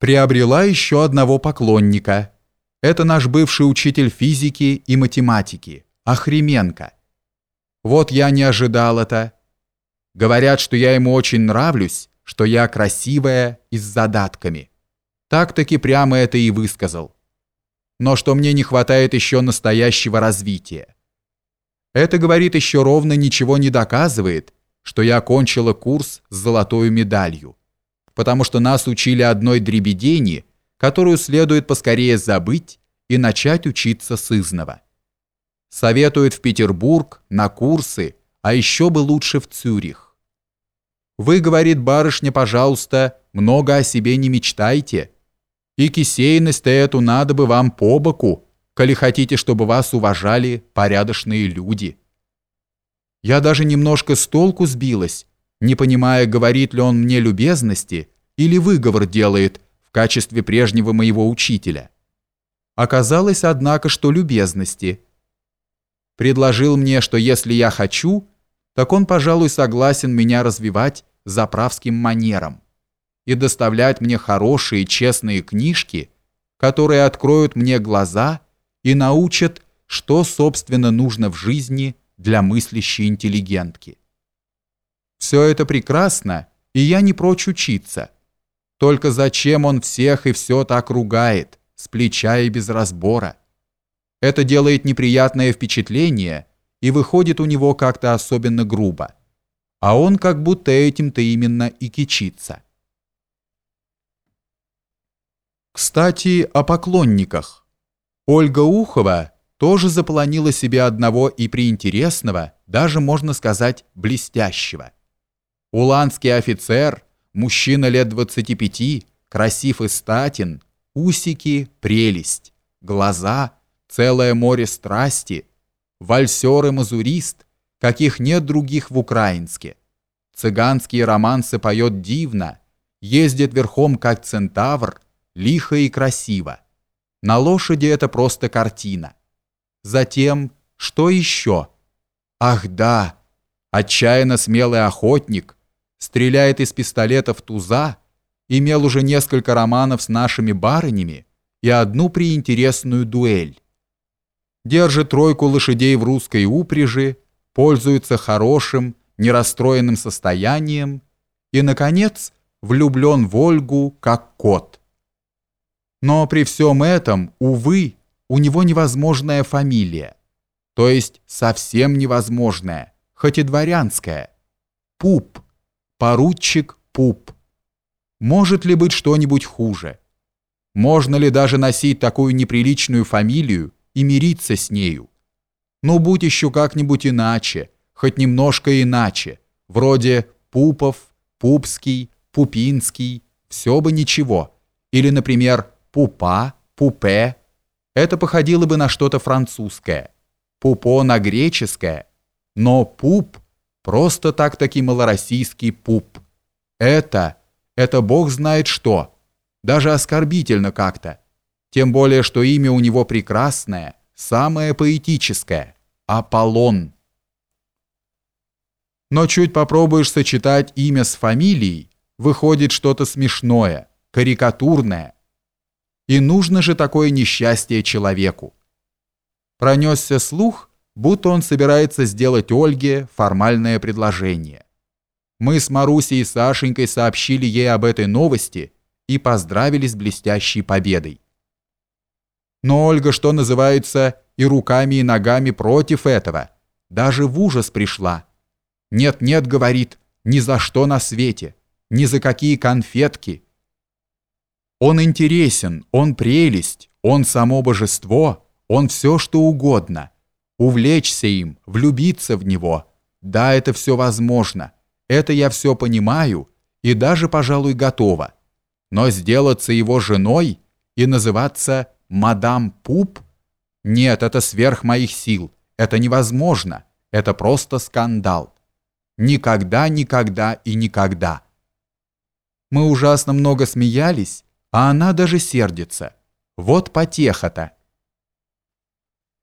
приобрела еще одного поклонника. Это наш бывший учитель физики и математики, Охременко. Вот я не ожидал это. Говорят, что я ему очень нравлюсь, что я красивая и с задатками. Так-таки прямо это и высказал. Но что мне не хватает еще настоящего развития. Это, говорит, еще ровно ничего не доказывает, что я окончила курс с золотой медалью потому что нас учили одной дребедени, которую следует поскорее забыть и начать учиться с изного. Советуют в Петербург, на курсы, а еще бы лучше в Цюрих. Вы, говорит барышня, пожалуйста, много о себе не мечтайте. И кисейность эту надо бы вам по боку, коли хотите, чтобы вас уважали порядочные люди. Я даже немножко с толку сбилась, не понимая, говорит ли он мне любезности или выговор делает в качестве прежнего моего учителя. Оказалось, однако, что любезности. Предложил мне, что если я хочу, так он, пожалуй, согласен меня развивать заправским манером и доставлять мне хорошие честные книжки, которые откроют мне глаза и научат, что, собственно, нужно в жизни для мыслящей интеллигентки. Все это прекрасно, и я не прочь учиться. Только зачем он всех и все так ругает, с плеча и без разбора? Это делает неприятное впечатление и выходит у него как-то особенно грубо. А он как будто этим-то именно и кичится. Кстати, о поклонниках. Ольга Ухова тоже заполонила себе одного и приинтересного, даже можно сказать, блестящего – Уланский офицер, мужчина лет 25, красив и статен, усики – прелесть, глаза – целое море страсти, вальсер и мазурист, каких нет других в украинске. Цыганские романсы поет дивно, ездит верхом как центавр, лихо и красиво. На лошади это просто картина. Затем, что еще? Ах да, отчаянно смелый охотник – стреляет из пистолета в туза, имел уже несколько романов с нашими барынями и одну приинтересную дуэль. Держит тройку лошадей в русской упряжи, пользуется хорошим, нерастроенным состоянием и, наконец, влюблен в Ольгу как кот. Но при всем этом, увы, у него невозможная фамилия, то есть совсем невозможная, хоть и дворянская, Пуп – поручик Пуп. Может ли быть что-нибудь хуже? Можно ли даже носить такую неприличную фамилию и мириться с нею? Ну, будь еще как-нибудь иначе, хоть немножко иначе, вроде Пупов, Пупский, Пупинский, все бы ничего. Или, например, Пупа, Пупе. Это походило бы на что-то французское. Пупо на греческое. Но Пуп – Просто так-таки малороссийский пуп. Это, это бог знает что. Даже оскорбительно как-то. Тем более, что имя у него прекрасное, самое поэтическое – Аполлон. Но чуть попробуешь сочетать имя с фамилией, выходит что-то смешное, карикатурное. И нужно же такое несчастье человеку. Пронесся слух, будто он собирается сделать Ольге формальное предложение. Мы с Марусей и Сашенькой сообщили ей об этой новости и поздравили с блестящей победой. Но Ольга, что называется, и руками, и ногами против этого. Даже в ужас пришла. «Нет-нет», — говорит, — «ни за что на свете, ни за какие конфетки». Он интересен, он прелесть, он само божество, он все, что угодно — увлечься им, влюбиться в него. Да, это все возможно. Это я все понимаю и даже, пожалуй, готова. Но сделаться его женой и называться мадам Пуп? Нет, это сверх моих сил. Это невозможно. Это просто скандал. Никогда, никогда и никогда. Мы ужасно много смеялись, а она даже сердится. Вот потеха-то.